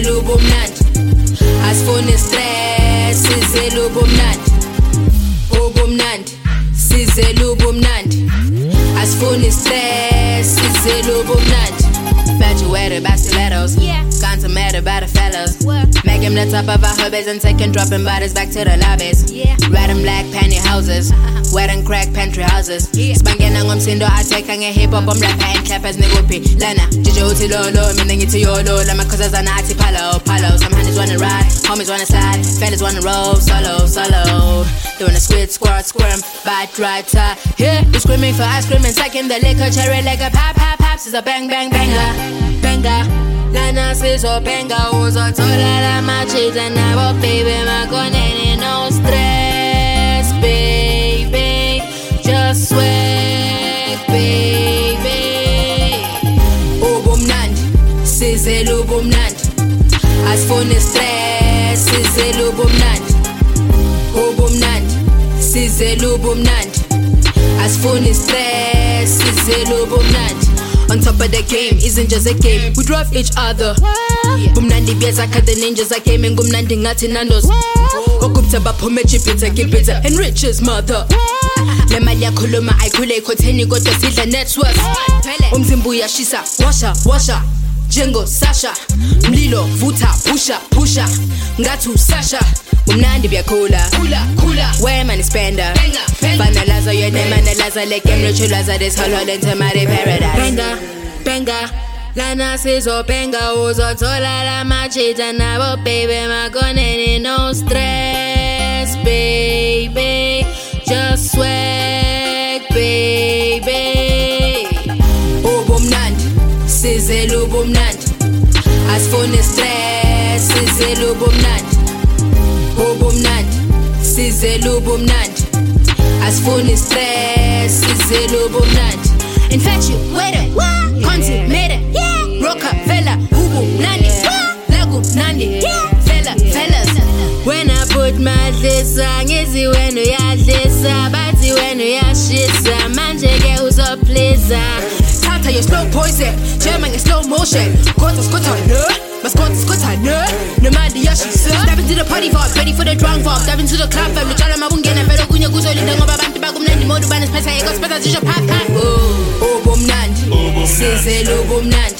sizele ubumnandi asifuni stress sizele ubumnandi ubumnandi sizele ubumnandi asifuni stress sizele ubumnandi infatuated by stilettos Yeah. Are mad about the fellas. What? Him the top of our hubbies and taking dropping bodies back to the lobbies. Yeah. Red and black pantyhouses Wet and crack pantry houses. Yeah. Sibangena ngomsindo atheka nge-hip hop Omrapha and clappers nikuphi lana Jije uthi lolo mina ngithi yolo Lamakhosazana athi palo palo. Some honeys wanna ride, homies wanna slide. Fellas wanna roll solo solo. Doing a squid squirt squirm Bite right tie Yeah, you screaming for ice cream and sucking the liquor cherry like a pop pop pops is a bang bang banger. Banger. Lana sizobenga uzothola lamachita nabo baby makoneni no stress. Baby just swag baby. Ubumnandi sizele ubumnandi asifuni stress sizele ubumnandi ubumnandi sizele ubumnandi asifuni stress sizele ubumnandi on top of the game isn't just a game. We drive each other. Bumnandi biyazakha the ninjas are gaming kumnandi ngathi nandos. Ogupta baphume jupiter gibita and riches mother. Le mali yakhuluma ayikhule ikhotheni kodwa sidla network umzimba uyashisa washa washa. Njengo sasha mlilo vutha pusha pusha. Ngathi usasha umnandi biyakhula. Khula khula. Where man spender? Banalaza yena manalaza le game. Lochulaza this whole whole into my paradise benga benga lana sizobenga uzothola lamachita nabo baby makoneni sizele ubumnandi asifuni stress sizele ubumnandi ubumnandi sizele ubumnandi asifuni stress sizele ubumnandi infatuated consummate rockefeller ubumnandi lakumnandi fella fellas. When i put madlisa ngizi wena uyadlisa bathi wena uyashisa manje ke uzopliza your slow poison. Jama nge-slow motion. Kodwa sikhotha ne masikhothi sikhotha ne nemali yashisa Step into the party vibe, ready for the drunk vibe. Dive into the club vibe, lutshwala mabungena vele kunye kuzolinda ngoba abantu bakumnandi mode banesiphetha yeko siphetha zisho pap pap ubumnandi sizele ubumnandi asifuni